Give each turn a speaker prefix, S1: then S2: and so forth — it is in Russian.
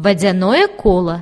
S1: водяное коло.